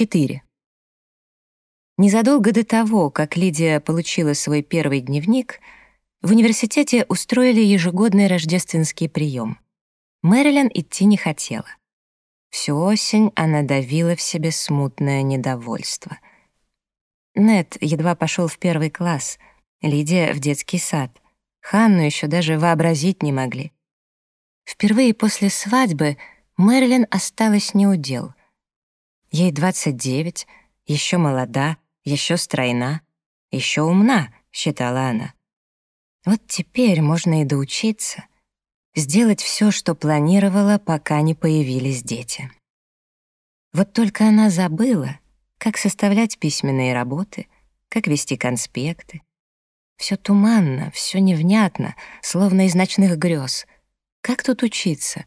4. Незадолго до того, как Лидия получила свой первый дневник, в университете устроили ежегодный рождественский прием. Мэрилин идти не хотела. Всю осень она давила в себе смутное недовольство. Нет едва пошел в первый класс, Лидия — в детский сад. Ханну еще даже вообразить не могли. Впервые после свадьбы Мэрилин осталась неудел. Ей 29, еще молода, еще стройна, еще умна, считала она. Вот теперь можно и доучиться, сделать все, что планировала, пока не появились дети. Вот только она забыла, как составлять письменные работы, как вести конспекты. Все туманно, все невнятно, словно из ночных грез. Как тут учиться?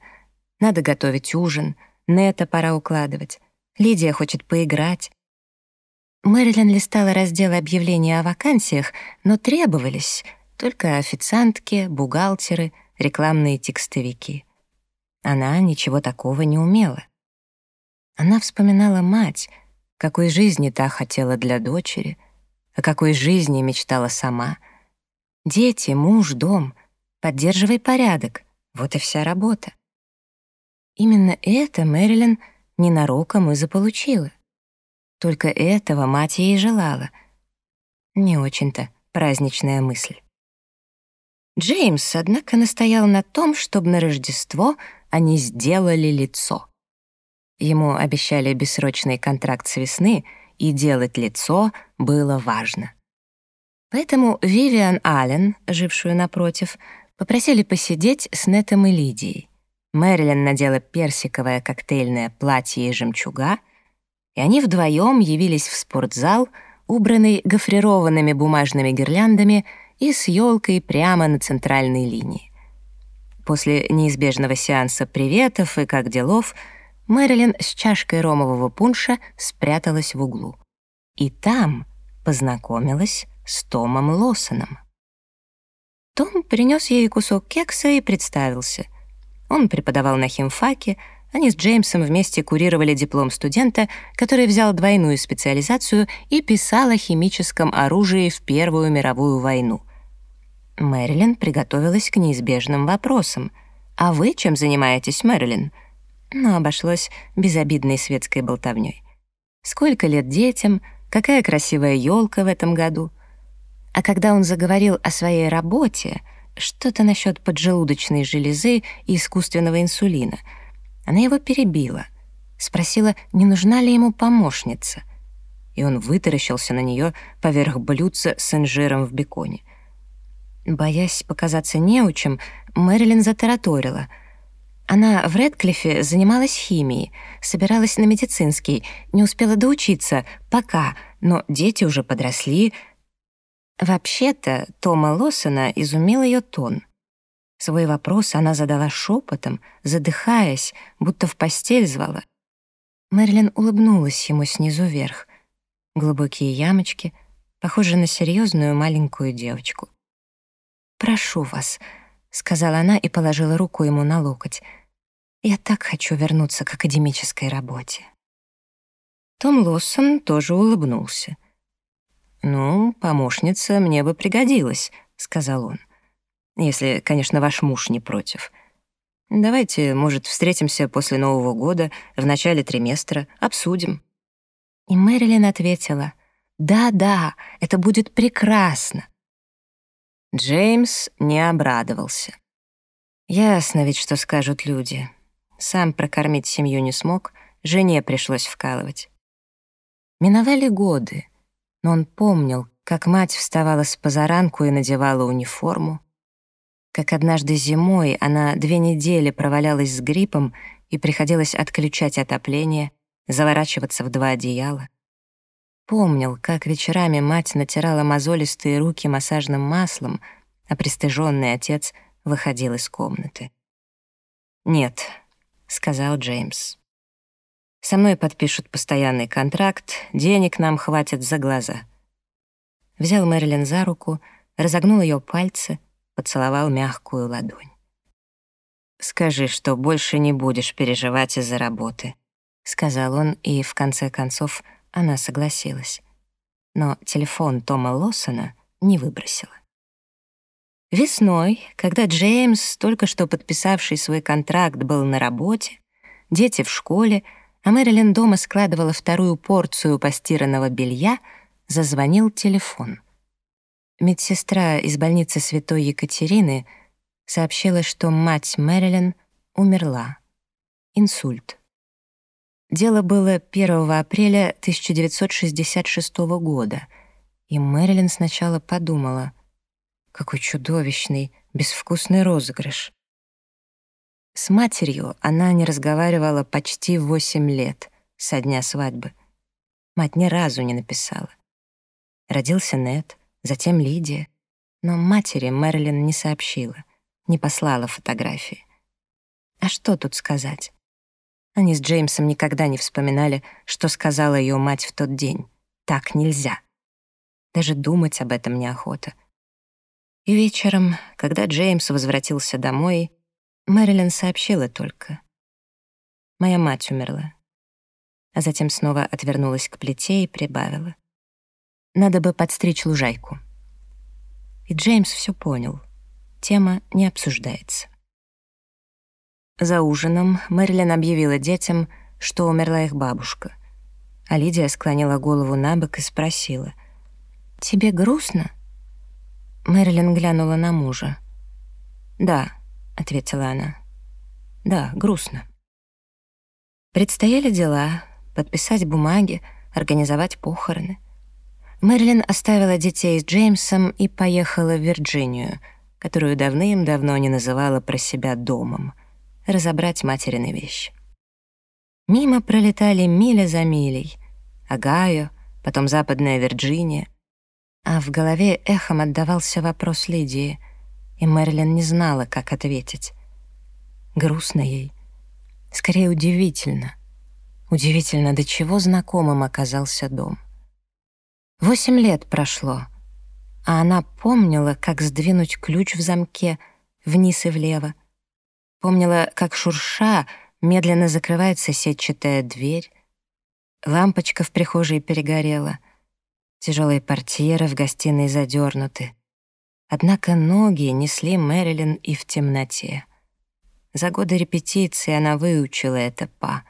Надо готовить ужин, Нета пора укладывать. Лидия хочет поиграть. Мэрилин листала раздел объявлений о вакансиях, но требовались только официантки, бухгалтеры, рекламные текстовики. Она ничего такого не умела. Она вспоминала мать, какой жизни та хотела для дочери, о какой жизни мечтала сама. Дети, муж, дом, поддерживай порядок — вот и вся работа. Именно это Мэрилин ненароком и заполучила. Только этого мать ей желала. Не очень-то праздничная мысль. Джеймс, однако, настоял на том, чтобы на Рождество они сделали лицо. Ему обещали бессрочный контракт с весны, и делать лицо было важно. Поэтому Вивиан Аллен, жившую напротив, попросили посидеть с Нетом и Лидией. Мэрилин надела персиковое коктейльное платье и жемчуга, и они вдвоем явились в спортзал, убранный гофрированными бумажными гирляндами и с елкой прямо на центральной линии. После неизбежного сеанса приветов и как делов Мэрилин с чашкой ромового пунша спряталась в углу. И там познакомилась с Томом Лоссоном. Том принес ей кусок кекса и представился. Он преподавал на химфаке, они с Джеймсом вместе курировали диплом студента, который взял двойную специализацию и писал о химическом оружии в Первую мировую войну. Мэрилин приготовилась к неизбежным вопросам. «А вы чем занимаетесь, Мэрилин?» Но обошлось безобидной светской болтовней. «Сколько лет детям? Какая красивая елка в этом году?» А когда он заговорил о своей работе, что-то насчет поджелудочной железы и искусственного инсулина, она его перебила, спросила, не нужна ли ему помощница. И он вытаращился на нее поверх блюдца с инжиром в беконе. Боясь показаться неучем, Мэрилин затараторила. Она в Редклифе занималась химией, собиралась на медицинский, не успела доучиться, пока, но дети уже подросли, Вообще-то Тома Лоссона изумил ее тон. Свой вопрос она задала шепотом, задыхаясь, будто в постель звала. Мэрилин улыбнулась ему снизу вверх. Глубокие ямочки, похожие на серьезную маленькую девочку. «Прошу вас», — сказала она и положила руку ему на локоть. «Я так хочу вернуться к академической работе». Том Лоссон тоже улыбнулся. «Ну, помощница мне бы пригодилась», — сказал он. «Если, конечно, ваш муж не против. Давайте, может, встретимся после Нового года, в начале триместра, обсудим». И Мэрилин ответила, «Да-да, это будет прекрасно». Джеймс не обрадовался. Ясно ведь, что скажут люди. Сам прокормить семью не смог, жене пришлось вкалывать. Миновали годы но он помнил, как мать вставала с позаранку и надевала униформу, как однажды зимой она две недели провалялась с гриппом и приходилось отключать отопление, заворачиваться в два одеяла. Помнил, как вечерами мать натирала мозолистые руки массажным маслом, а пристыженный отец выходил из комнаты. «Нет», — сказал Джеймс. Со мной подпишут постоянный контракт, денег нам хватит за глаза. Взял Мэрилин за руку, разогнул ее пальцы, поцеловал мягкую ладонь. Скажи, что больше не будешь переживать из-за работы. — сказал он, и в конце концов она согласилась. Но телефон Тома Лоссона не выбросила. Весной, когда Джеймс, только что подписавший свой контракт, был на работе, дети в школе, а Мэрилин дома складывала вторую порцию постиранного белья, зазвонил телефон. Медсестра из больницы Святой Екатерины сообщила, что мать Мэрилин умерла. Инсульт. Дело было 1 апреля 1966 года, и Мэрилин сначала подумала, какой чудовищный, безвкусный розыгрыш. С матерью она не разговаривала почти 8 лет, со дня свадьбы. Мать ни разу не написала. Родился Нет, затем Лидия, но матери Мэрилин не сообщила, не послала фотографии. А что тут сказать? Они с Джеймсом никогда не вспоминали, что сказала ее мать в тот день. Так нельзя. Даже думать об этом неохота. И вечером, когда Джеймс возвратился домой, Мэрилин сообщила только. «Моя мать умерла». А затем снова отвернулась к плите и прибавила. «Надо бы подстричь лужайку». И Джеймс все понял. Тема не обсуждается. За ужином Мэрилин объявила детям, что умерла их бабушка. А Лидия склонила голову на бок и спросила. «Тебе грустно?» Мэрилин глянула на мужа. «Да», — ответила она. «Да, грустно». Предстояли дела, подписать бумаги, организовать похороны. Мэрилин оставила детей с Джеймсом и поехала в Вирджинию, которую давным-давно не называла про себя домом — разобрать материны вещи. Мимо пролетали миля за милей. Огайо, потом Западная Вирджиния. А в голове эхом отдавался вопрос Лидии, и Мэрилин не знала, как ответить. Грустно ей. Скорее, удивительно. Удивительно, до чего знакомым оказался дом. Восемь лет прошло, а она помнила, как сдвинуть ключ в замке вниз и влево, Помнила, как шурша медленно закрывается сетчатая дверь. Лампочка в прихожей перегорела. Тяжелые портьеры в гостиной задернуты. Однако ноги несли Мэрилин и в темноте. За годы репетиции она выучила это па.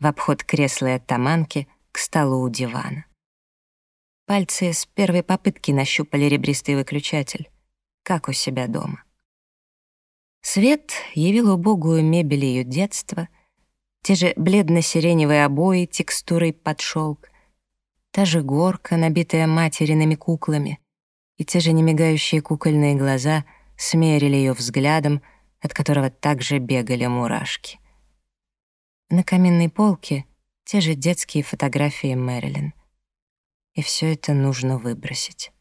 В обход кресла и оттаманки к столу у дивана. Пальцы с первой попытки нащупали ребристый выключатель, как у себя дома. Свет явил убогую мебель ее детства, те же бледно-сиреневые обои текстурой под шелк, та же горка, набитая материными куклами, и те же немигающие кукольные глаза смерили ее взглядом, от которого также бегали мурашки. На каминной полке те же детские фотографии Мэрилин. И все это нужно выбросить.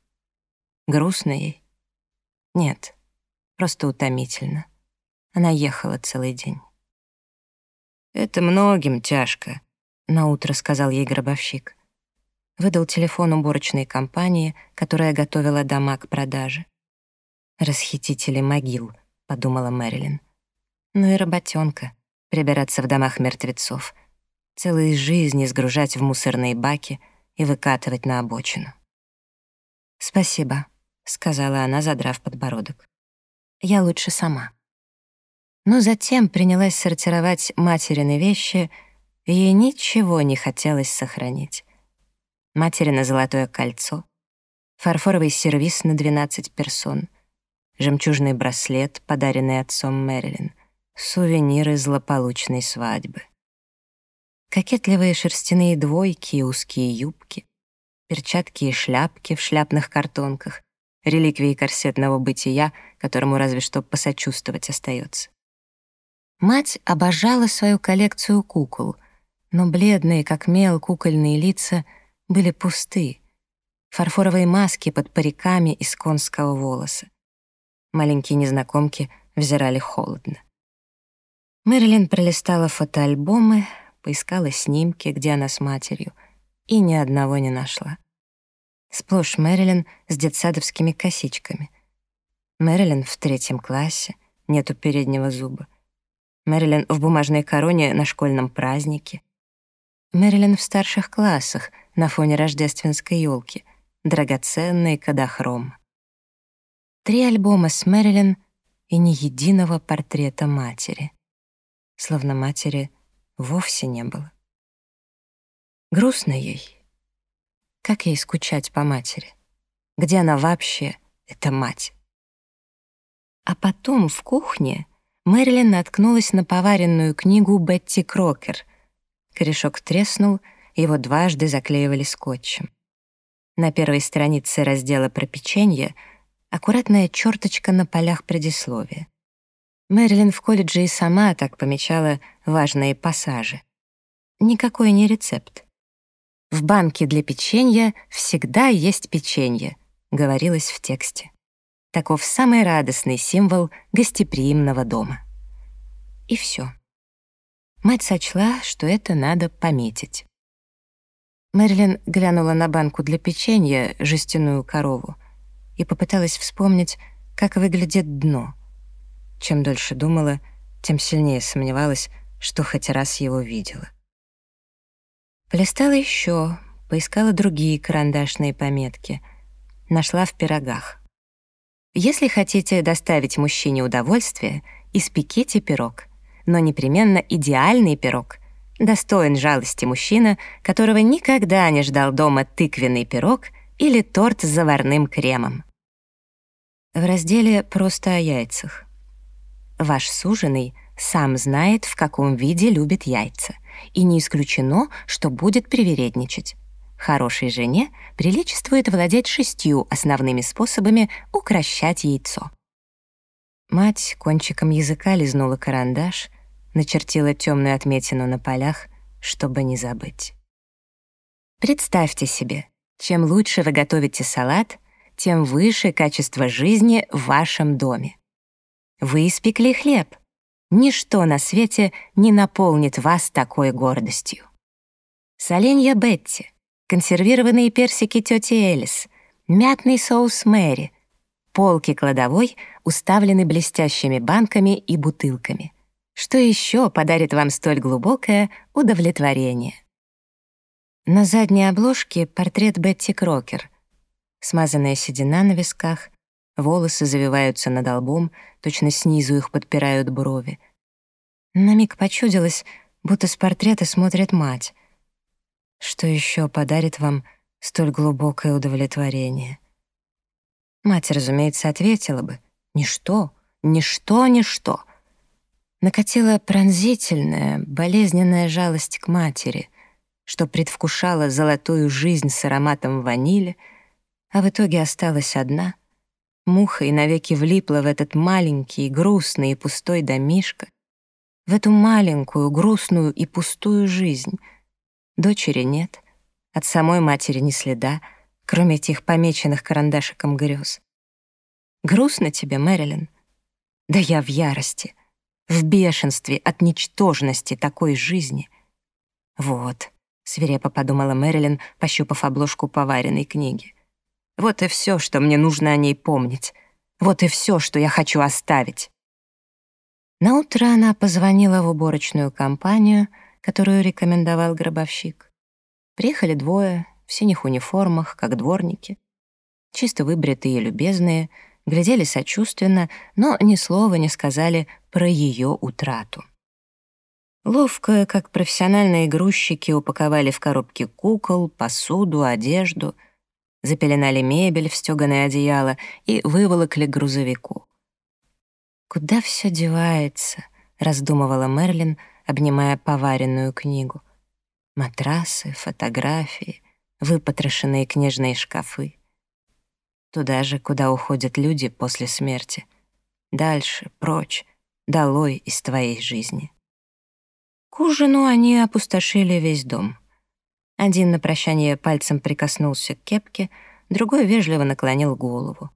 Грустно ей? Нет, просто утомительно. Она ехала целый день. «Это многим тяжко», — наутро сказал ей гробовщик. Выдал телефон уборочной компании, которая готовила дома к продаже. «Расхитители могил», — подумала Мэрилин. «Ну и работенка — прибираться в домах мертвецов, целые жизни сгружать в мусорные баки и выкатывать на обочину». «Спасибо», — сказала она, задрав подбородок. «Я лучше сама» но затем принялась сортировать материны вещи, и ей ничего не хотелось сохранить. Материно золотое кольцо, фарфоровый сервиз на 12 персон, жемчужный браслет, подаренный отцом Мэрилин, сувениры злополучной свадьбы. Кокетливые шерстяные двойки и узкие юбки, перчатки и шляпки в шляпных картонках, реликвии корсетного бытия, которому разве что посочувствовать остается. Мать обожала свою коллекцию кукол, но бледные, как мел, кукольные лица были пусты. Фарфоровые маски под париками из конского волоса. Маленькие незнакомки взирали холодно. Мэрилин пролистала фотоальбомы, поискала снимки, где она с матерью, и ни одного не нашла. Сплошь Мэрилин с детсадовскими косичками. Мэрилин в третьем классе, нету переднего зуба. Мэрилин в бумажной короне на школьном празднике, Мэрилин в старших классах на фоне рождественской елки, драгоценный кадахром. Три альбома с Мэрилин и ни единого портрета матери. Словно матери вовсе не было. Грустно ей. Как ей скучать по матери? Где она вообще, эта мать? А потом в кухне Мэрилин наткнулась на поваренную книгу Бетти Крокер. Корешок треснул, его дважды заклеивали скотчем. На первой странице раздела про печенье аккуратная черточка на полях предисловия. Мэрилин в колледже и сама так помечала важные пассажи. Никакой не рецепт. «В банке для печенья всегда есть печенье», — говорилось в тексте. Таков самый радостный символ гостеприимного дома. И все. Мать сочла, что это надо пометить. Мэрилин глянула на банку для печенья, жестяную корову, и попыталась вспомнить, как выглядит дно. Чем дольше думала, тем сильнее сомневалась, что хоть раз его видела. Полистала еще, поискала другие карандашные пометки. Нашла в пирогах. Если хотите доставить мужчине удовольствие, испеките пирог. Но непременно идеальный пирог. Достоин жалости мужчина, которого никогда не ждал дома тыквенный пирог или торт с заварным кремом. В разделе «Просто о яйцах». Ваш суженый сам знает, в каком виде любит яйца, и не исключено, что будет привередничать. Хорошей жене приличествует владеть шестью основными способами укращать яйцо. Мать кончиком языка лизнула карандаш, начертила темную отметину на полях, чтобы не забыть. Представьте себе, чем лучше вы готовите салат, тем выше качество жизни в вашем доме. Вы испекли хлеб. Ничто на свете не наполнит вас такой гордостью. Соленья Бетти — консервированные персики тети Элис, мятный соус Мэри. Полки кладовой уставлены блестящими банками и бутылками. Что еще подарит вам столь глубокое удовлетворение? На задней обложке портрет Бетти Крокер. Смазанная седина на висках, волосы завиваются над лбом, точно снизу их подпирают брови. На миг почудилось, будто с портрета смотрит мать — что еще подарит вам столь глубокое удовлетворение? Мать, разумеется, ответила бы «Ничто, ничто, ничто». Накатила пронзительная, болезненная жалость к матери, что предвкушала золотую жизнь с ароматом ванили, а в итоге осталась одна, муха и навеки влипла в этот маленький, грустный и пустой домишко, в эту маленькую, грустную и пустую жизнь — Дочери нет, от самой матери ни следа, кроме этих помеченных карандашиком грез. Грустно тебе, Мэрилин? Да я в ярости, в бешенстве от ничтожности такой жизни. Вот, свирепо подумала Мэрилин, пощупав обложку поваренной книги. Вот и все, что мне нужно о ней помнить. Вот и все, что я хочу оставить. Наутро она позвонила в уборочную компанию — которую рекомендовал гробовщик. Приехали двое, в синих униформах, как дворники. Чисто выбритые и любезные, глядели сочувственно, но ни слова не сказали про ее утрату. Ловко, как профессиональные грузчики, упаковали в коробки кукол, посуду, одежду, запеленали мебель в стёганое одеяло и выволокли к грузовику. «Куда все девается?» — раздумывала Мерлин, обнимая поваренную книгу. Матрасы, фотографии, выпотрошенные книжные шкафы. Туда же, куда уходят люди после смерти. Дальше, прочь, долой из твоей жизни. К ужину они опустошили весь дом. Один на прощание пальцем прикоснулся к кепке, другой вежливо наклонил голову.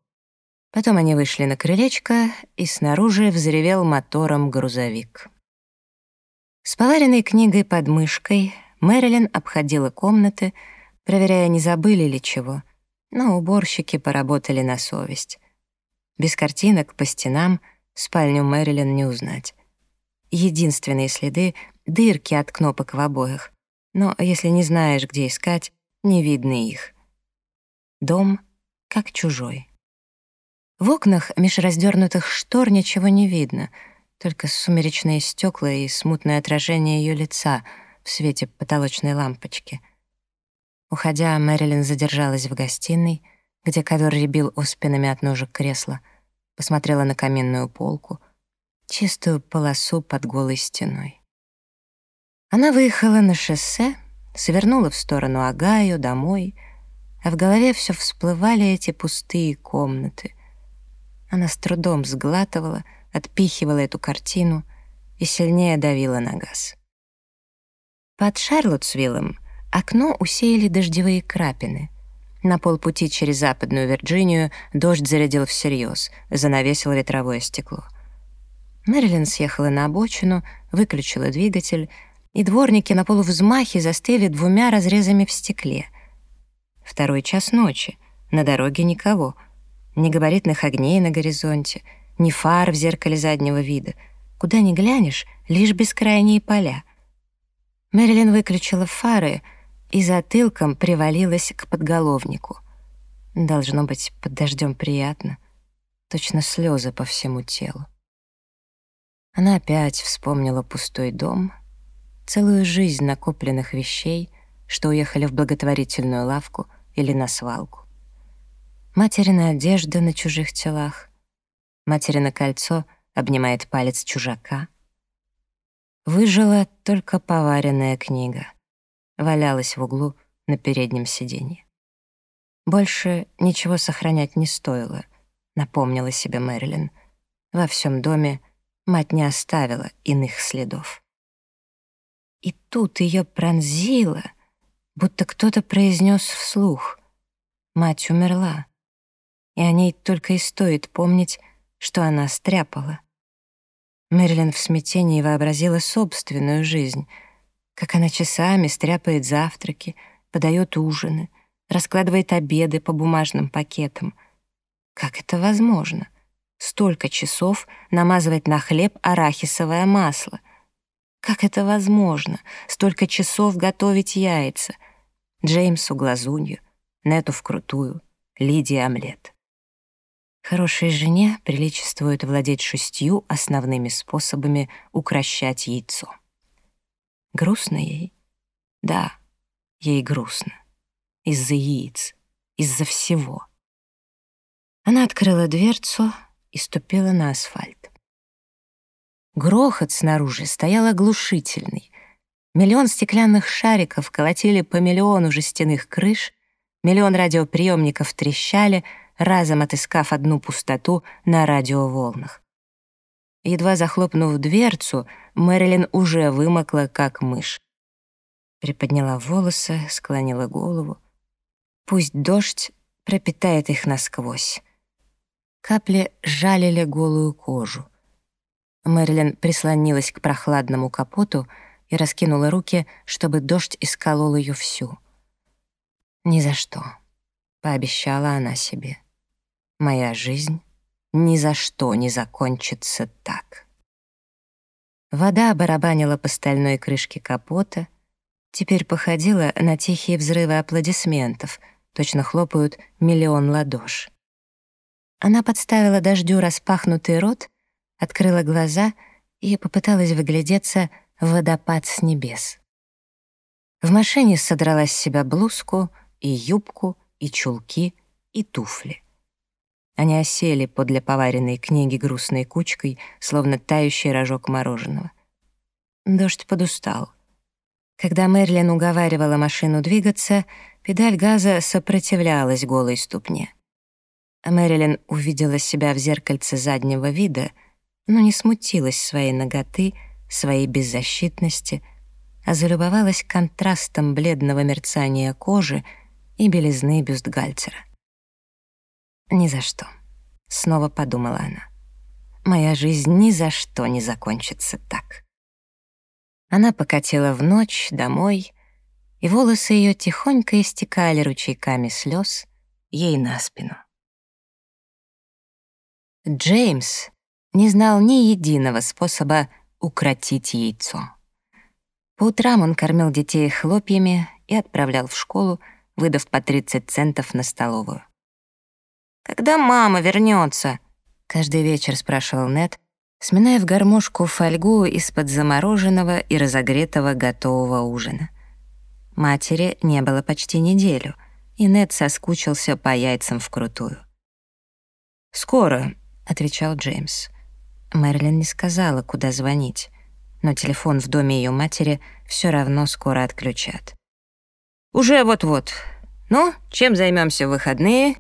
Потом они вышли на крылечко, и снаружи взревел мотором грузовик. С поваренной книгой под мышкой Мэрилин обходила комнаты, проверяя, не забыли ли чего, но уборщики поработали на совесть. Без картинок по стенам спальню Мэрилин не узнать. Единственные следы — дырки от кнопок в обоях. Но если не знаешь, где искать, не видно их. Дом как чужой. В окнах меж раздернутых штор ничего не видно, только сумеречные стекла и смутное отражение ее лица в свете потолочной лампочки. Уходя, Мэрилин задержалась в гостиной, где ковер рябил оспинами от ножек кресла, посмотрела на каминную полку, чистую полосу под голой стеной. Она выехала на шоссе, свернула в сторону Агаю, домой, а в голове все всплывали эти пустые комнаты — она с трудом сглатывала, отпихивала эту картину и сильнее давила на газ. Под Шарлоттсвиллом окно усеяли дождевые крапины. На полпути через Западную Вирджинию дождь зарядил всерьез, занавесил ветровое стекло. Мэрилин съехала на обочину, выключила двигатель, и дворники на полувзмахе застыли двумя разрезами в стекле. Второй час ночи, на дороге никого — ни габаритных огней на горизонте, ни фар в зеркале заднего вида. Куда ни глянешь, лишь бескрайние поля. Мэрилин выключила фары и затылком привалилась к подголовнику. Должно быть, под дождем приятно. Точно слезы по всему телу. Она опять вспомнила пустой дом, целую жизнь накопленных вещей, что уехали в благотворительную лавку или на свалку материна одежда на чужих телах, материно кольцо обнимает палец чужака. Выжила только поваренная книга, валялась в углу на переднем сиденье. Больше ничего сохранять не стоило, напомнила себе Мэрилин. Во всем доме мать не оставила иных следов. И тут ее пронзило, будто кто-то произнес вслух. Мать умерла и о ней только и стоит помнить, что она стряпала. Мэрилин в смятении вообразила собственную жизнь, как она часами стряпает завтраки, подает ужины, раскладывает обеды по бумажным пакетам. Как это возможно? Столько часов намазывать на хлеб арахисовое масло. Как это возможно? Столько часов готовить яйца. Джеймсу глазунью, Нету вкрутую, Лидии омлет. Хорошей жене приличествует владеть шестью основными способами укращать яйцо. Грустно ей? Да, ей грустно. Из-за яиц, из-за всего. Она открыла дверцу и ступила на асфальт. Грохот снаружи стоял оглушительный. Миллион стеклянных шариков колотили по миллиону жестяных крыш, миллион радиоприемников трещали — разом отыскав одну пустоту на радиоволнах. Едва захлопнув дверцу, Мэрилин уже вымокла, как мышь. Приподняла волосы, склонила голову. Пусть дождь пропитает их насквозь. Капли жалили голую кожу. Мэрилин прислонилась к прохладному капоту и раскинула руки, чтобы дождь исколол ее всю. «Ни за что», — пообещала она себе. Моя жизнь ни за что не закончится так. Вода барабанила по стальной крышке капота, теперь походила на тихие взрывы аплодисментов, точно хлопают миллион ладош. Она подставила дождю распахнутый рот, открыла глаза и попыталась выглядеться водопад с небес. В машине содрала с себя блузку и юбку, и чулки, и туфли. Они осели подле поваренной книги грустной кучкой, словно тающий рожок мороженого. Дождь подустал. Когда Мерлин уговаривала машину двигаться, педаль газа сопротивлялась голой ступне. Мэрилин увидела себя в зеркальце заднего вида, но не смутилась своей ноготы, своей беззащитности, а залюбовалась контрастом бледного мерцания кожи и белизны бюстгальтера. Ни за что. Снова подумала она. Моя жизнь ни за что не закончится так. Она покатила в ночь домой, и волосы ее тихонько истекали ручейками слез ей на спину. Джеймс не знал ни единого способа укротить яйцо. По утрам он кормил детей хлопьями и отправлял в школу, выдав по 30 центов на столовую. «Когда мама вернется? каждый вечер спрашивал Нед, сминая в гармошку фольгу из-под замороженного и разогретого готового ужина. Матери не было почти неделю, и Нед соскучился по яйцам вкрутую. «Скоро», — отвечал Джеймс. Мэрилин не сказала, куда звонить, но телефон в доме ее матери все равно скоро отключат. «Уже вот-вот. Ну, чем займемся в выходные?»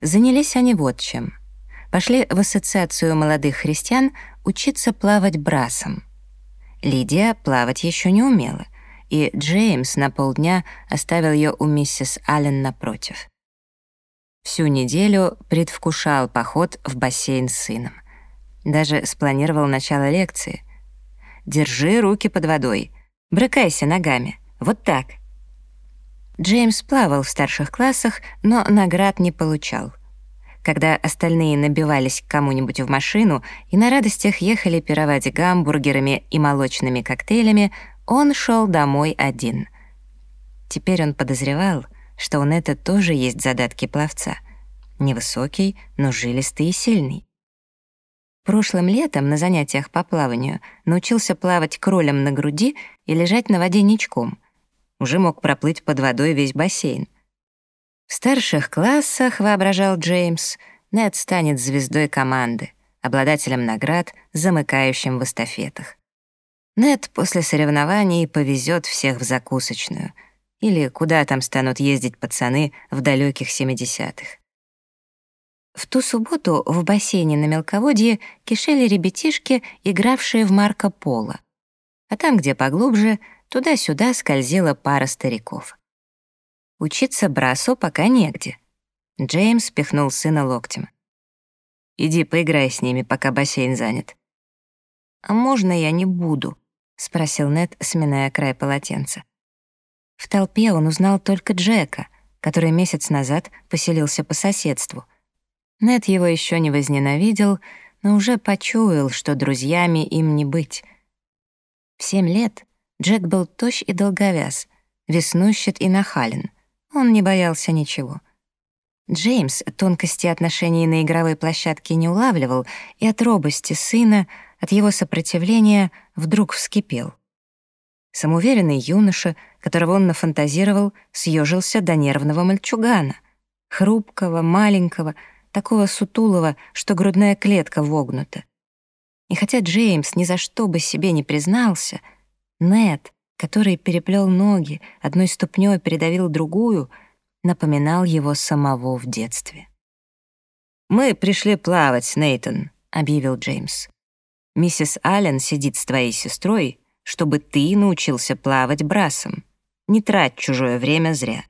Занялись они вот чем. Пошли в ассоциацию молодых христиан учиться плавать брасом. Лидия плавать еще не умела, и Джеймс на полдня оставил ее у миссис Аллен напротив. Всю неделю предвкушал поход в бассейн с сыном. Даже спланировал начало лекции. «Держи руки под водой, брыкайся ногами, вот так». Джеймс плавал в старших классах, но наград не получал. Когда остальные набивались к кому-нибудь в машину и на радостях ехали пировать гамбургерами и молочными коктейлями, он шел домой один. Теперь он подозревал, что у Нета тоже есть задатки пловца. Невысокий, но жилистый и сильный. Прошлым летом на занятиях по плаванию научился плавать кролем на груди и лежать на воде ничком. Уже мог проплыть под водой весь бассейн. В старших классах, воображал Джеймс, Нед станет звездой команды, обладателем наград, замыкающим в эстафетах. Нед после соревнований повезет всех в закусочную или куда там станут ездить пацаны в далеких 70-х. В ту субботу в бассейне на мелководье кишели ребятишки, игравшие в Марко Поло. А там, где поглубже, туда-сюда скользила пара стариков. Учиться брасу пока негде. Джеймс пихнул сына локтем. «Иди поиграй с ними, пока бассейн занят». «А можно я не буду?» — спросил Нед, сминая край полотенца. В толпе он узнал только Джека, который месяц назад поселился по соседству — Нет его еще не возненавидел, но уже почуял, что друзьями им не быть. В семь лет Джек был тощ и долговяз, веснущат и нахален. Он не боялся ничего. Джеймс тонкости отношений на игровой площадке не улавливал, и от робости сына, от его сопротивления вдруг вскипел. Самоуверенный юноша, которого он нафантазировал, съежился до нервного мальчугана. Хрупкого, маленького, такого сутулого, что грудная клетка вогнута. И хотя Джеймс ни за что бы себе не признался, Нед, который переплел ноги, одной ступней передавил другую, напоминал его самого в детстве. «Мы пришли плавать, Нейтон», — объявил Джеймс. «Миссис Аллен сидит с твоей сестрой, чтобы ты научился плавать брасом. Не трать чужое время зря».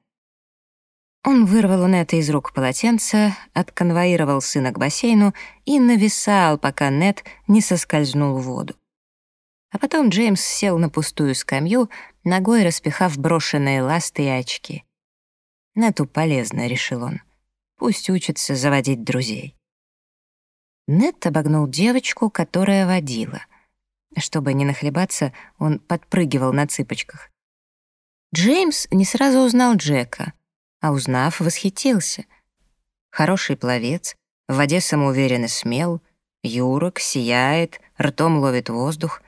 Он вырвал у Нета из рук полотенце, отконвоировал сына к бассейну и нависал, пока Нет не соскользнул в воду. А потом Джеймс сел на пустую скамью, ногой распихав брошенные ласты и очки. Нету полезно, решил он. Пусть учится заводить друзей. Нет обогнул девочку, которая водила. Чтобы не нахлебаться, он подпрыгивал на цыпочках. Джеймс не сразу узнал Джека, а узнав, восхитился. Хороший пловец, в воде самоуверенно смел, юрок, сияет, ртом ловит воздух.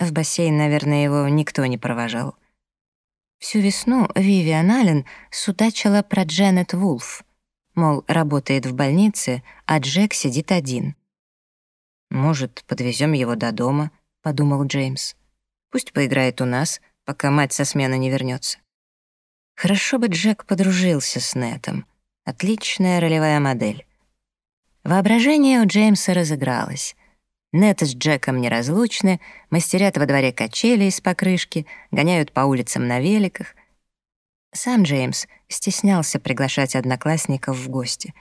В бассейн, наверное, его никто не провожал. Всю весну Вивиан Аллен судачила про Дженнет Вулф. Мол, работает в больнице, а Джек сидит один. «Может, подвезем его до дома?» — подумал Джеймс. «Пусть поиграет у нас, пока мать со смены не вернется. Хорошо бы Джек подружился с Нетом. Отличная ролевая модель. Воображение у Джеймса разыгралось. Нет с Джеком неразлучны, мастерят во дворе качели из покрышки, гоняют по улицам на великах. Сам Джеймс стеснялся приглашать одноклассников в гости.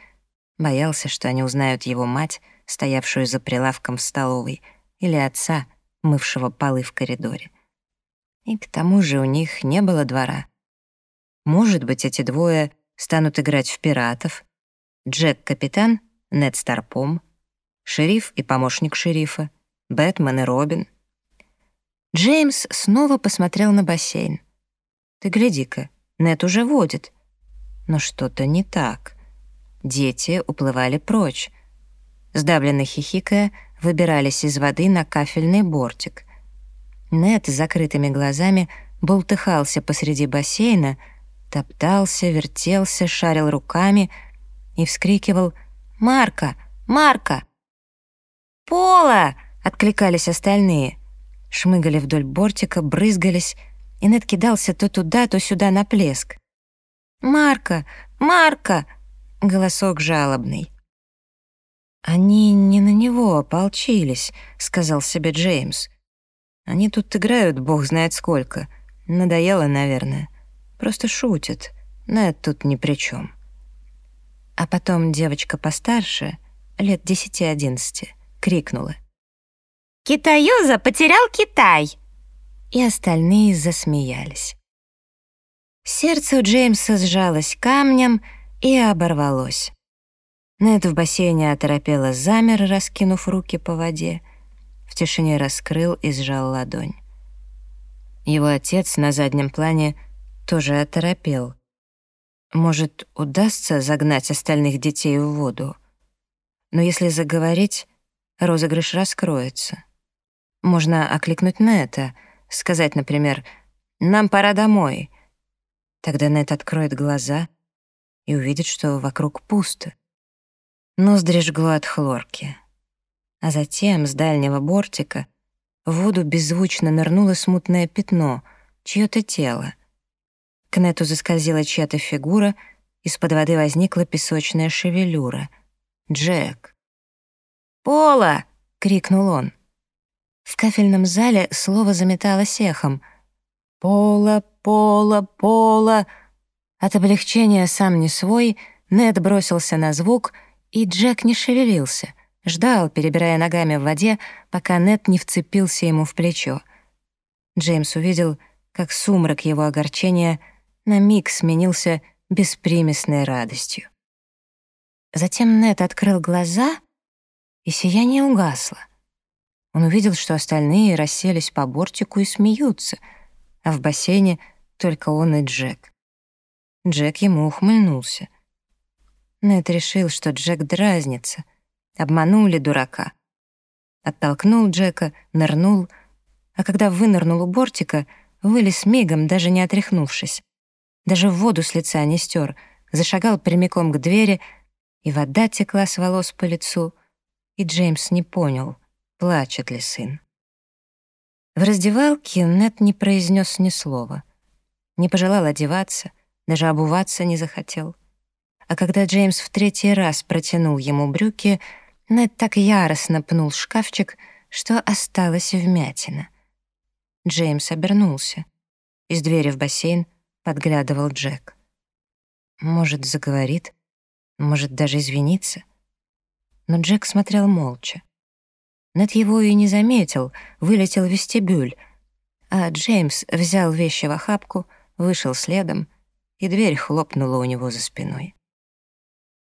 Боялся, что они узнают его мать, стоявшую за прилавком в столовой, или отца, мывшего полы в коридоре. И к тому же у них не было двора. Может быть, эти двое станут играть в пиратов. Джек — капитан, Нед — старпом, шериф и помощник шерифа, Бэтмен и Робин. Джеймс снова посмотрел на бассейн. «Ты гляди-ка, Нет уже водит». Но что-то не так. Дети уплывали прочь. Сдавленно хихикая, выбирались из воды на кафельный бортик. Нет с закрытыми глазами болтыхался посреди бассейна, топтался, вертелся, шарил руками и вскрикивал «Марка! Марка!» «Пола!» — откликались остальные. Шмыгали вдоль бортика, брызгались, и Нед кидался то туда, то сюда на плеск. «Марка! Марка!» — голосок жалобный. «Они не на него ополчились», — сказал себе Джеймс. «Они тут играют бог знает сколько. Надоело, наверное. Просто шутят. Нед тут ни при чем. А потом девочка постарше, лет десяти-одиннадцати, крикнула. «Китаюза потерял Китай!» И остальные засмеялись. Сердце у Джеймса сжалось камнем и оборвалось. Нед в бассейне оторопело замер, раскинув руки по воде. В тишине раскрыл и сжал ладонь. Его отец на заднем плане тоже оторопел. Может, удастся загнать остальных детей в воду? Но если заговорить, розыгрыш раскроется. Можно окликнуть Нета, сказать, например, «Нам пора домой». Тогда Нет откроет глаза и увидит, что вокруг пусто. Ноздри жгло от хлорки. А затем с дальнего бортика в воду беззвучно нырнуло смутное пятно, чье-то тело. К Нету заскользила чья-то фигура, из-под воды возникла песочная шевелюра. Джек. «Пола!» — крикнул он. В кафельном зале слово заметалось эхом. «Пола, Пола, Пола!» От облегчения сам не свой, Нед бросился на звук — и Джек не шевелился, ждал, перебирая ногами в воде, пока Нет не вцепился ему в плечо. Джеймс увидел, как сумрак его огорчения на миг сменился беспримесной радостью. Затем Нет открыл глаза, и сияние угасло. Он увидел, что остальные расселись по бортику и смеются, а в бассейне только он и Джек. Джек ему ухмыльнулся — Нед решил, что Джек дразнится. Обманули дурака. Оттолкнул Джека, нырнул, а когда вынырнул у бортика, вылез мигом, даже не отряхнувшись. Даже воду с лица не стер, зашагал прямиком к двери, и вода текла с волос по лицу, и Джеймс не понял, плачет ли сын. В раздевалке Нед не произнес ни слова. Не пожелал одеваться, даже обуваться не захотел а когда Джеймс в третий раз протянул ему брюки, Нед так яростно пнул шкафчик, что осталась вмятина. Джеймс обернулся. Из двери в бассейн подглядывал Джек. Может, заговорит, может, даже извиниться. Но Джек смотрел молча. Нед его и не заметил, вылетел в вестибюль, а Джеймс взял вещи в охапку, вышел следом, и дверь хлопнула у него за спиной.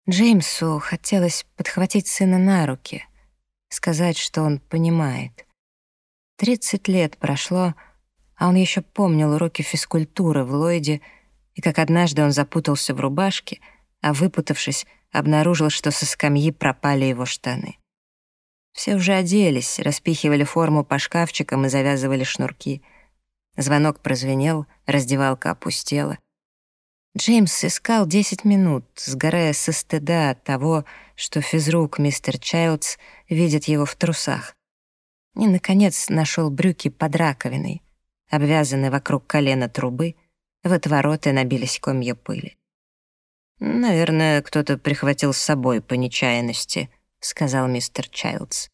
Джеймсу хотелось подхватить сына на руки, сказать, что он понимает. Тридцать лет прошло, а он еще помнил уроки физкультуры в Ллойде и как однажды он запутался в рубашке, а выпутавшись, обнаружил, что со скамьи пропали его штаны. Все уже оделись, распихивали форму по шкафчикам и завязывали шнурки. Звонок прозвенел, раздевалка опустела — Джеймс искал 10 минут, сгорая со стыда от того, что физрук мистер Чайлдс видит его в трусах. И, наконец, нашел брюки под раковиной, обвязанные вокруг колена трубы, в отвороты набились комья пыли. «Наверное, кто-то прихватил с собой по нечаянности», — сказал мистер Чайлдс.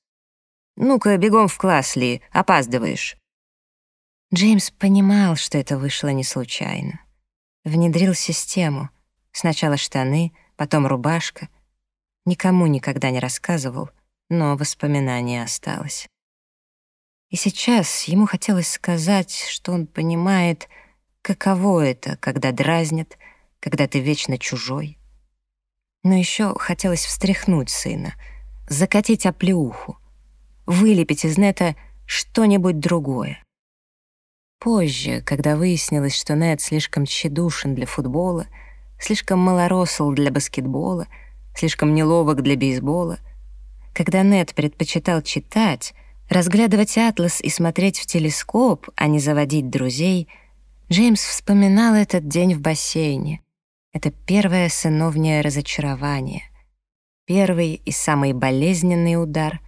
«Ну-ка, бегом в класс, Ли, опаздываешь». Джеймс понимал, что это вышло не случайно внедрил систему. Сначала штаны, потом рубашка. Никому никогда не рассказывал, но воспоминание осталось. И сейчас ему хотелось сказать, что он понимает, каково это, когда дразнят, когда ты вечно чужой. Но еще хотелось встряхнуть сына, закатить оплеуху, вылепить из нета что-нибудь другое. Позже, когда выяснилось, что Нед слишком тщедушен для футбола, слишком малоросл для баскетбола, слишком неловок для бейсбола, когда Нед предпочитал читать, разглядывать атлас и смотреть в телескоп, а не заводить друзей, Джеймс вспоминал этот день в бассейне. Это первое сыновнее разочарование, первый и самый болезненный удар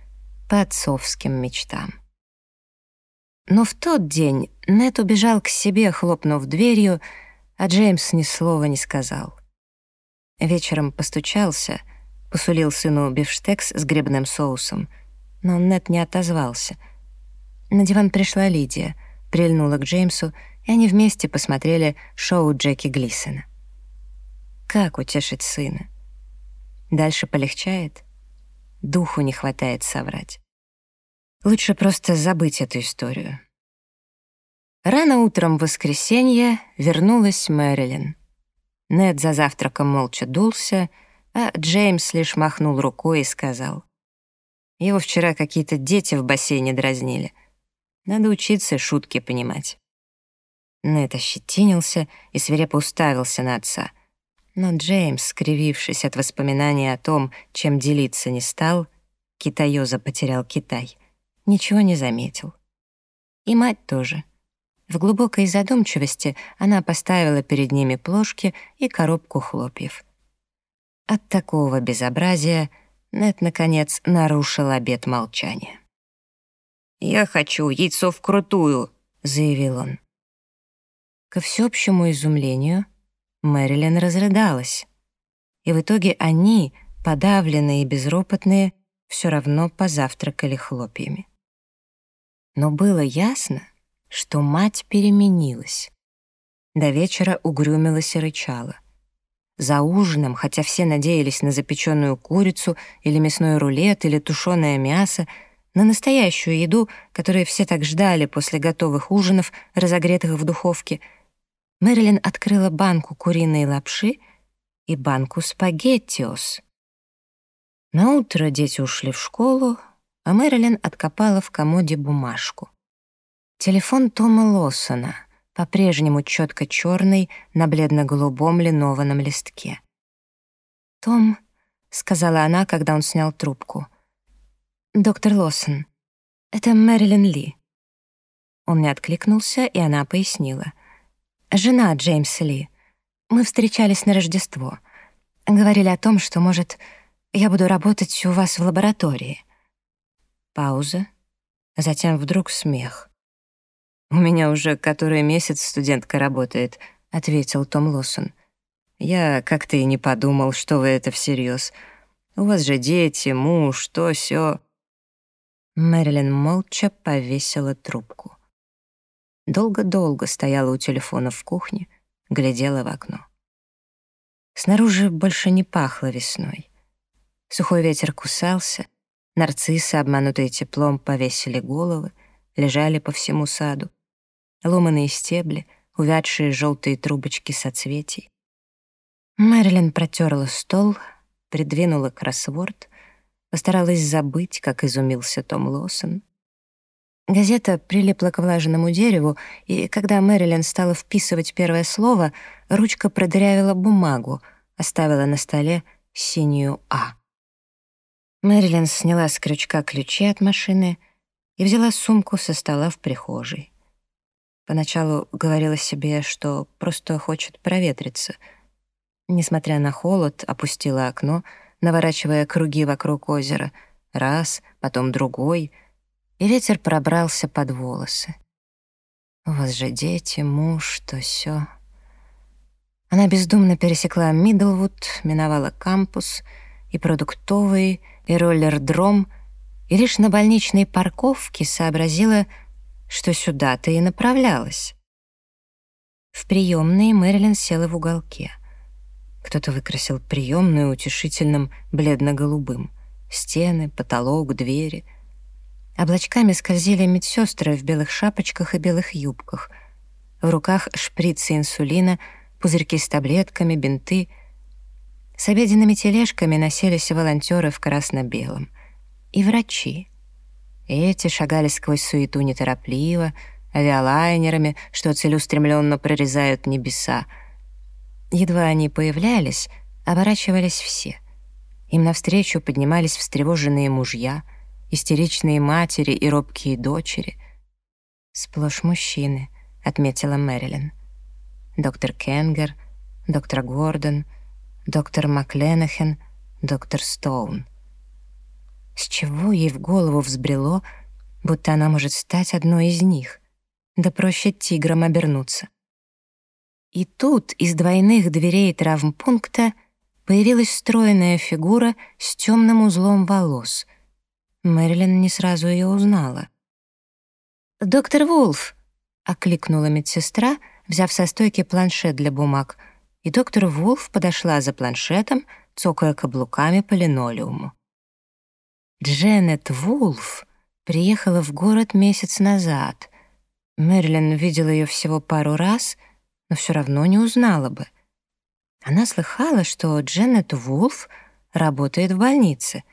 по отцовским мечтам. Но в тот день Нет убежал к себе, хлопнув дверью, а Джеймс ни слова не сказал. Вечером постучался, посулил сыну бифштекс с грибным соусом, но Нет не отозвался. На диван пришла Лидия, прильнула к Джеймсу, и они вместе посмотрели шоу Джеки Глисона. Как утешить сына? Дальше полегчает? Духу не хватает соврать. Лучше просто забыть эту историю. Рано утром в воскресенье вернулась Мэрилин. Нед за завтраком молча дулся, а Джеймс лишь махнул рукой и сказал. Его вчера какие-то дети в бассейне дразнили. Надо учиться шутки понимать. Нед ощетинился и свирепо уставился на отца. Но Джеймс, скривившись от воспоминаний о том, чем делиться не стал, китаёза потерял Китай — ничего не заметил. И мать тоже. В глубокой задумчивости она поставила перед ними плошки и коробку хлопьев. От такого безобразия Нет, наконец, нарушил обет молчания. «Я хочу яйцо вкрутую», — заявил он. Ко всеобщему изумлению Мэрилин разрыдалась. И в итоге они, подавленные и безропотные, все равно позавтракали хлопьями. Но было ясно, что мать переменилась. До вечера угрюмилась и рычала. За ужином, хотя все надеялись на запеченную курицу или мясной рулет или тушеное мясо, на настоящую еду, которую все так ждали после готовых ужинов, разогретых в духовке, Мэрилин открыла банку куриной лапши и банку спагеттиос. Наутро дети ушли в школу, а Мэрилин откопала в комоде бумажку. Телефон Тома Лоссона, по-прежнему четко черный на бледно-голубом линованном листке. «Том», — сказала она, когда он снял трубку. «Доктор Лоссон, это Мэрилин Ли». Он не откликнулся, и она пояснила. «Жена Джеймса Ли. Мы встречались на Рождество. Говорили о том, что, может, я буду работать у вас в лаборатории. Пауза. Затем вдруг смех. «У меня уже который месяц студентка работает», — ответил Том Лосон. «Я как-то и не подумал, что вы это всерьез. У вас же дети, муж, то сё». Мэрилин молча повесила трубку. Долго-долго стояла у телефона в кухне, глядела в окно. Снаружи больше не пахло весной. Сухой ветер кусался — Нарциссы, обманутые теплом, повесили головы, лежали по всему саду. Ломаные стебли, увядшие желтые трубочки соцветий. Мэрилин протерла стол, придвинула кроссворд, постаралась забыть, как изумился Том Лосон. Газета прилипла к влажному дереву, и когда Мэрилин стала вписывать первое слово, ручка продырявила бумагу, оставила на столе синюю «А». Мэрилин сняла с крючка ключи от машины и взяла сумку со стола в прихожей. Поначалу говорила себе, что просто хочет проветриться. Несмотря на холод, опустила окно, наворачивая круги вокруг озера. Раз, потом другой, и ветер пробрался под волосы. У вас же дети, муж, то все. Она бездумно пересекла Мидлвуд, миновала кампус и продуктовый, и роллер-дром, и лишь на больничной парковке сообразила, что сюда-то и направлялась. В приемной Мэрилин села в уголке. Кто-то выкрасил приемную утешительным бледно-голубым. Стены, потолок, двери. Облачками скользили медсестры в белых шапочках и белых юбках. В руках шприцы инсулина, пузырьки с таблетками, бинты — с обеденными тележками носились волонтеры в красно-белом. И врачи. Эти шагали сквозь суету неторопливо, авиалайнерами, что целеустремленно прорезают небеса. Едва они появлялись, оборачивались все. Им навстречу поднимались встревоженные мужья, истеричные матери и робкие дочери. «Сплошь мужчины», — отметила Мэрилин. Доктор Кенгер, доктор Гордон, доктор Макленахен, доктор Стоун. С чего ей в голову взбрело, будто она может стать одной из них? Да проще тигром обернуться. И тут из двойных дверей травмпункта появилась стройная фигура с темным узлом волос. Мэрилин не сразу ее узнала. «Доктор Вулф!» — окликнула медсестра, взяв со стойки планшет для бумаг, и доктор Вулф подошла за планшетом, цокая каблуками по линолеуму. Дженнет Вулф приехала в город месяц назад. Мэрилин видела ее всего пару раз, но все равно не узнала бы. Она слыхала, что Дженнет Вулф работает в больнице.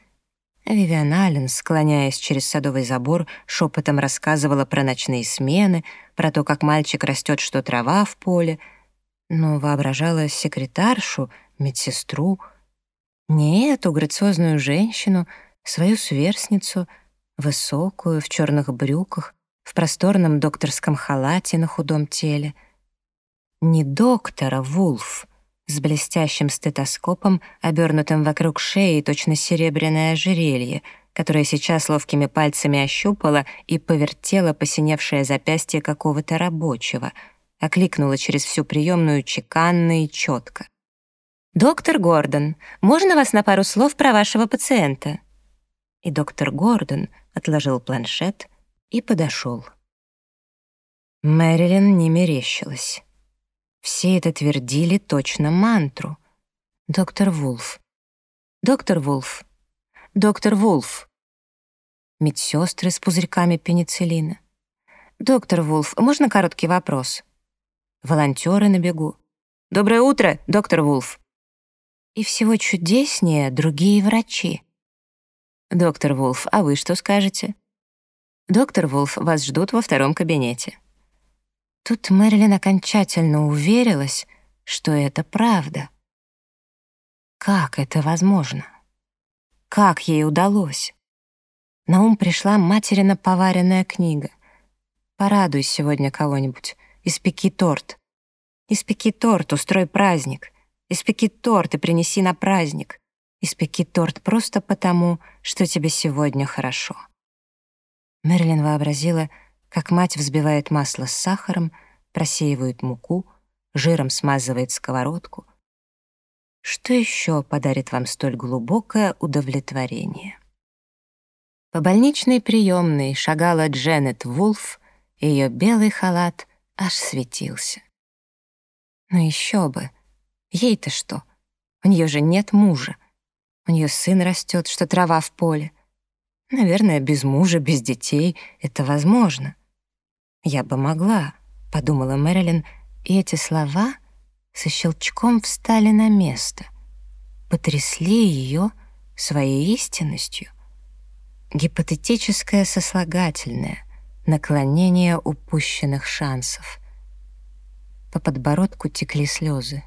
Вивиан Аллен, склоняясь через садовый забор, шепотом рассказывала про ночные смены, про то, как мальчик растет, что трава в поле, но воображала секретаршу, медсестру, не эту грациозную женщину — свою сверстницу, высокую, в черных брюках, в просторном докторском халате на худом теле. Не доктора Вулф с блестящим стетоскопом, обернутым вокруг шеи точно серебряное ожерелье, которое сейчас ловкими пальцами ощупала и повертела посиневшее запястье какого-то рабочего, окликнула через всю приемную чеканно и четко. «Доктор Гордон, можно вас на пару слов про вашего пациента?» и доктор Гордон отложил планшет и подошел. Мэрилин не мерещилась. Все это твердили точно мантру. «Доктор Вулф! Доктор Вулф! Доктор Вулф!» Медсестры с пузырьками пенициллина. «Доктор Вулф, можно короткий вопрос?» Волонтеры на бегу. «Доброе утро, доктор Вулф!» И всего чудеснее другие врачи. «Доктор Вулф, а вы что скажете?» «Доктор Вулф, вас ждут во втором кабинете». Тут Мэрилин окончательно уверилась, что это правда. Как это возможно? Как ей удалось? На ум пришла материна поваренная книга. «Порадуй сегодня кого-нибудь, испеки торт. Испеки торт, устрой праздник. Испеки торт и принеси на праздник. Испеки торт просто потому, что тебе сегодня хорошо. Мерлин вообразила, как мать взбивает масло с сахаром, просеивает муку, жиром смазывает сковородку. Что еще подарит вам столь глубокое удовлетворение? По больничной приемной шагала Дженнет Вулф, и ее белый халат аж светился. Но еще бы, ей-то что? У нее же нет мужа. У нее сын растет, что трава в поле. Наверное, без мужа, без детей это возможно. Я бы могла, подумала Мэрилин, и эти слова со щелчком встали на место, потрясли ее своей истинностью. Гипотетическое сослагательное, наклонение упущенных шансов. По подбородку текли слезы.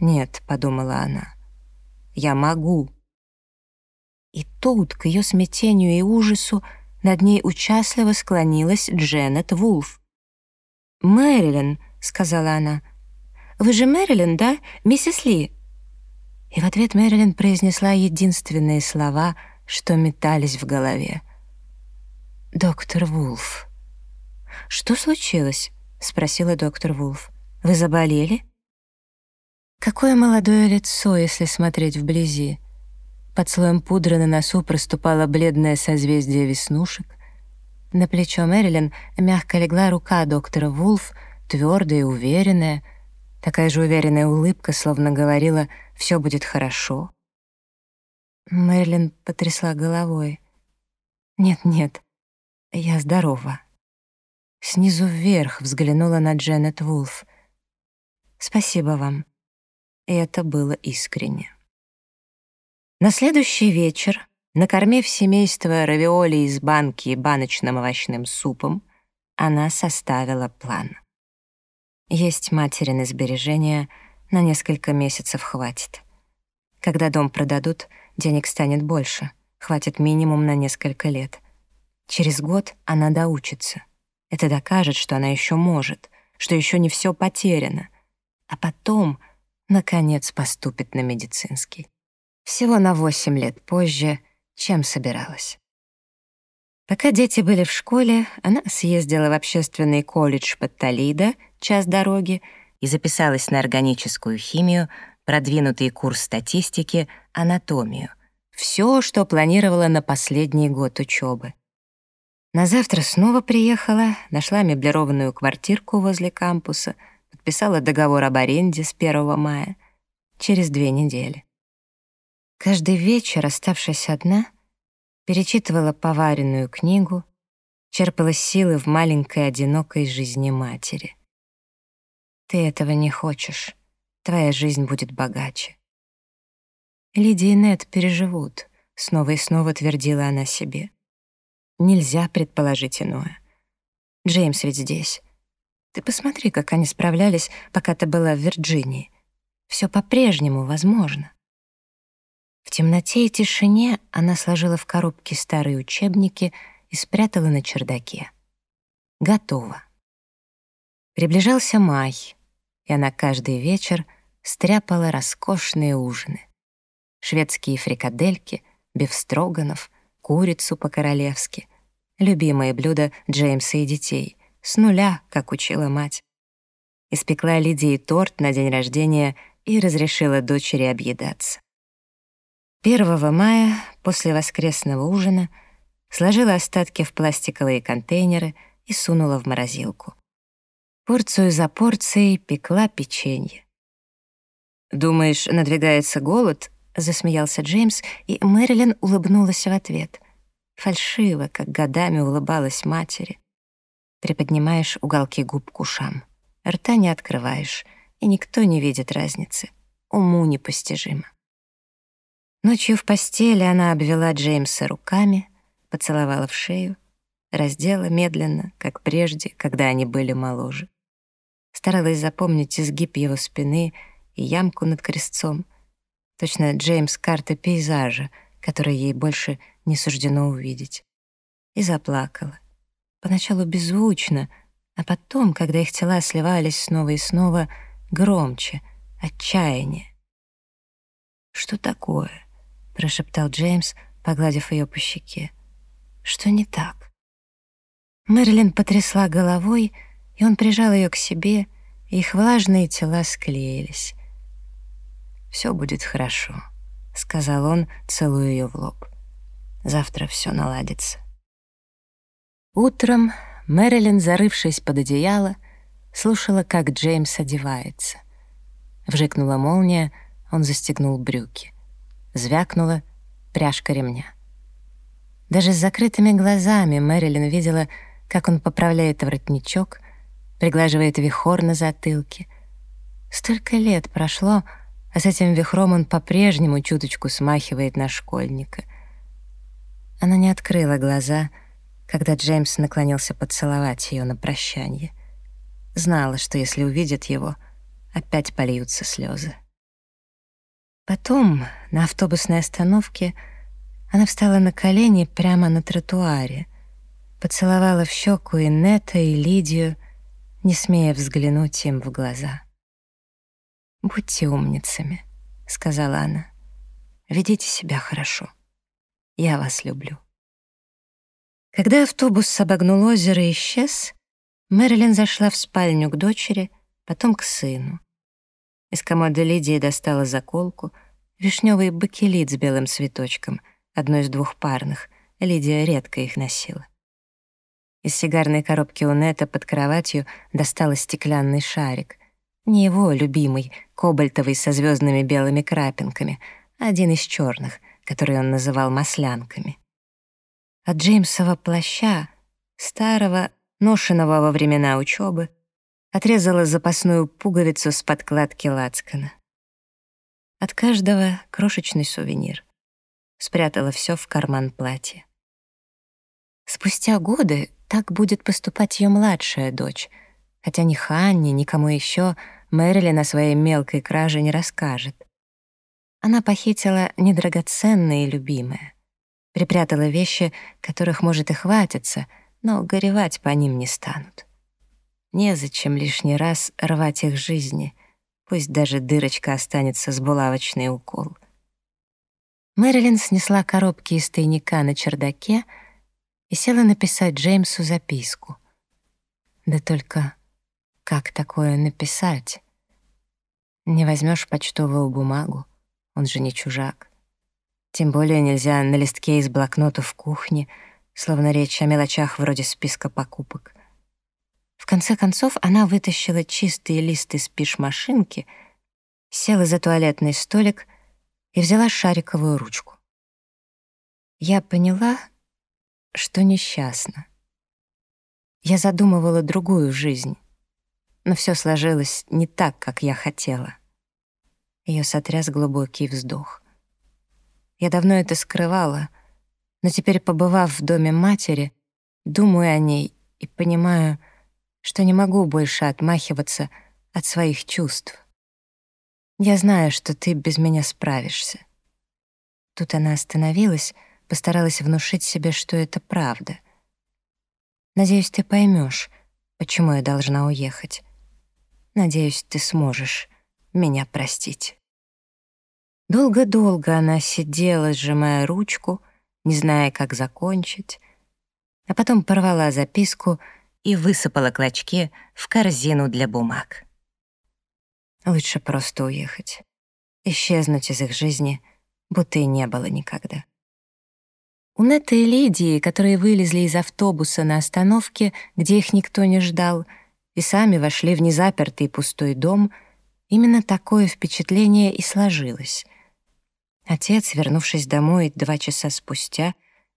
«Нет», — подумала она, — я могу. И тут, к ее смятению и ужасу, над ней участливо склонилась Дженнет Вулф. «Мэрилин», — сказала она, — «вы же Мэрилин, да, миссис Ли?» И в ответ Мэрилин произнесла единственные слова, что метались в голове. «Доктор Вулф». «Что случилось?» — спросила доктор Вулф. «Вы заболели?» Какое молодое лицо, если смотреть вблизи. Под слоем пудры на носу проступало бледное созвездие веснушек. На плечо Мэрилин мягко легла рука доктора Вулф, твердая и уверенная. Такая же уверенная улыбка, словно говорила «все будет хорошо». Мэрилин потрясла головой. «Нет-нет, я здорова». Снизу вверх взглянула на Дженнет Вулф. «Спасибо вам и это было искренне. На следующий вечер, накормив семейство равиоли из банки баночным овощным супом, она составила план. Есть материны сбережения на несколько месяцев хватит. Когда дом продадут, денег станет больше, хватит минимум на несколько лет. Через год она доучится. Это докажет, что она еще может, что еще не все потеряно. А потом, наконец, поступит на медицинский. Всего на 8 лет позже, чем собиралась. Пока дети были в школе, она съездила в общественный колледж под Толидо, час дороги, и записалась на органическую химию, продвинутый курс статистики, анатомию. Все, что планировала на последний год учебы. На завтра снова приехала, нашла меблированную квартирку возле кампуса, подписала договор об аренде с 1 мая, через две недели. Каждый вечер, оставшись одна, перечитывала поваренную книгу, черпала силы в маленькой одинокой жизни матери. Ты этого не хочешь, твоя жизнь будет богаче. Лидия и Нет переживут, снова и снова твердила она себе. Нельзя предположить иное. Джеймс ведь здесь. Ты посмотри, как они справлялись, пока ты была в Вирджинии. Все по-прежнему возможно. В темноте и тишине она сложила в коробке старые учебники и спрятала на чердаке. Готово. Приближался май, и она каждый вечер стряпала роскошные ужины. Шведские фрикадельки, бифстроганов, курицу по-королевски, любимые блюда Джеймса и детей, с нуля, как учила мать. Испекла Лидии торт на день рождения и разрешила дочери объедаться. 1 мая, после воскресного ужина, сложила остатки в пластиковые контейнеры и сунула в морозилку. Порцию за порцией пекла печенье. «Думаешь, надвигается голод?» — засмеялся Джеймс, и Мэрилин улыбнулась в ответ. Фальшиво, как годами улыбалась матери. Приподнимаешь уголки губ к ушам. Рта не открываешь, и никто не видит разницы. Уму непостижимо. Ночью в постели она обвела Джеймса руками, поцеловала в шею, раздела медленно, как прежде, когда они были моложе. Старалась запомнить изгиб его спины и ямку над крестцом. Точно Джеймс — карта пейзажа, который ей больше не суждено увидеть. И заплакала. Поначалу беззвучно, а потом, когда их тела сливались снова и снова, громче, отчаяние. Что такое? Прошептал Джеймс, погладив ее по щеке. Что не так? Мэрилин потрясла головой, и он прижал ее к себе, и их влажные тела склеились. Все будет хорошо, сказал он, целуя ее в лоб. Завтра все наладится. Утром Мэрилин, зарывшись под одеяло, слушала, как Джеймс одевается. Вжикнула молния, он застегнул брюки. Звякнула пряжка ремня. Даже с закрытыми глазами Мэрилин видела, как он поправляет воротничок, приглаживает вихор на затылке. Столько лет прошло, а с этим вихром он по-прежнему чуточку смахивает на школьника. Она не открыла глаза, когда Джеймс наклонился поцеловать ее на прощание. Знала, что если увидит его, опять польются слезы. Потом, на автобусной остановке, она встала на колени прямо на тротуаре, поцеловала в щеку и Нета, и Лидию, не смея взглянуть им в глаза. «Будьте умницами», — сказала она. «Ведите себя хорошо. Я вас люблю». Когда автобус обогнул озеро и исчез, Мэрилин зашла в спальню к дочери, потом к сыну. Из комода Лидии достала заколку, вишневый бакелит с белым цветочком, одно из двух парных. Лидия редко их носила. Из сигарной коробки у Нета под кроватью достала стеклянный шарик. Не его любимый, кобальтовый со звездными белыми крапинками, а один из черных, который он называл маслянками. От Джеймсова плаща, старого, ношенного во времена учебы, отрезала запасную пуговицу с подкладки лацкана. От каждого крошечный сувенир. Спрятала все в карман платья. Спустя годы, так будет поступать ее младшая дочь, хотя ни Ханне, ни кому еще Мэрилин о своей мелкой краже не расскажет. Она похитила недрагоценное и любимое, припрятала вещи, которых, может, и хватится, но горевать по ним не станут. Незачем лишний раз рвать их жизни, пусть даже дырочка останется с булавочный укол. Мэрилин снесла коробки из тайника на чердаке и села написать Джеймсу записку. Да только как такое написать? Не возьмешь почтовую бумагу, он же не чужак. Тем более нельзя на листке из блокнота в кухне, словно речь о мелочах вроде списка покупок. Конце концов она вытащила чистые листы с пиш-машинки, села за туалетный столик и взяла шариковую ручку. Я поняла, что несчастна. Я задумывала другую жизнь, но все сложилось не так, как я хотела. Ее сотряс глубокий вздох. Я давно это скрывала, но теперь, побывав в доме матери, думаю о ней и понимаю, что не могу больше отмахиваться от своих чувств. Я знаю, что ты без меня справишься. Тут она остановилась, постаралась внушить себе, что это правда. Надеюсь, ты поймешь, почему я должна уехать. Надеюсь, ты сможешь меня простить. Долго-долго она сидела, сжимая ручку, не зная, как закончить, а потом порвала записку и высыпала клочки в корзину для бумаг. Лучше просто уехать, исчезнуть из их жизни, будто и не было никогда. У Нетты и Лидии, которые вылезли из автобуса на остановке, где их никто не ждал, и сами вошли в незапертый пустой дом, именно такое впечатление и сложилось. Отец, вернувшись домой два часа спустя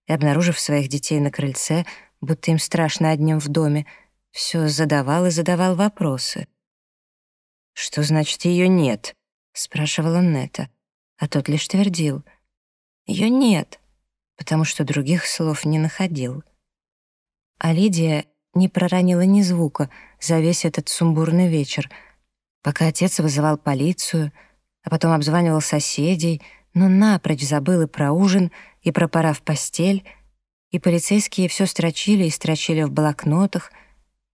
и обнаружив своих детей на крыльце, будто им страшно одним в доме, все задавал и задавал вопросы. «Что значит ее нет?» — спрашивала Нета, а тот лишь твердил. Ее нет, потому что других слов не находил. А Лидия не проронила ни звука за весь этот сумбурный вечер, пока отец вызывал полицию, а потом обзванивал соседей, но напрочь забыл и про ужин, и про пора в постель — и полицейские все строчили и строчили в блокнотах,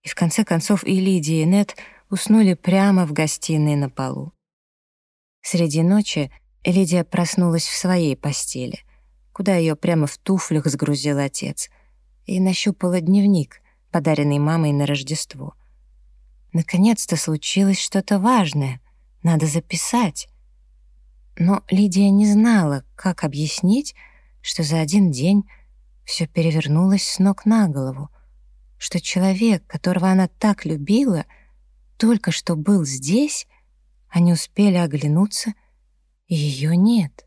и в конце концов и Лидия, и Нет уснули прямо в гостиной на полу. Среди ночи Лидия проснулась в своей постели, куда ее прямо в туфлях сгрузил отец, и нащупала дневник, подаренный мамой на Рождество. Наконец-то случилось что-то важное, надо записать. Но Лидия не знала, как объяснить, что за один день все перевернулось с ног на голову, что человек, которого она так любила, только что был здесь, они успели оглянуться, и ее нет.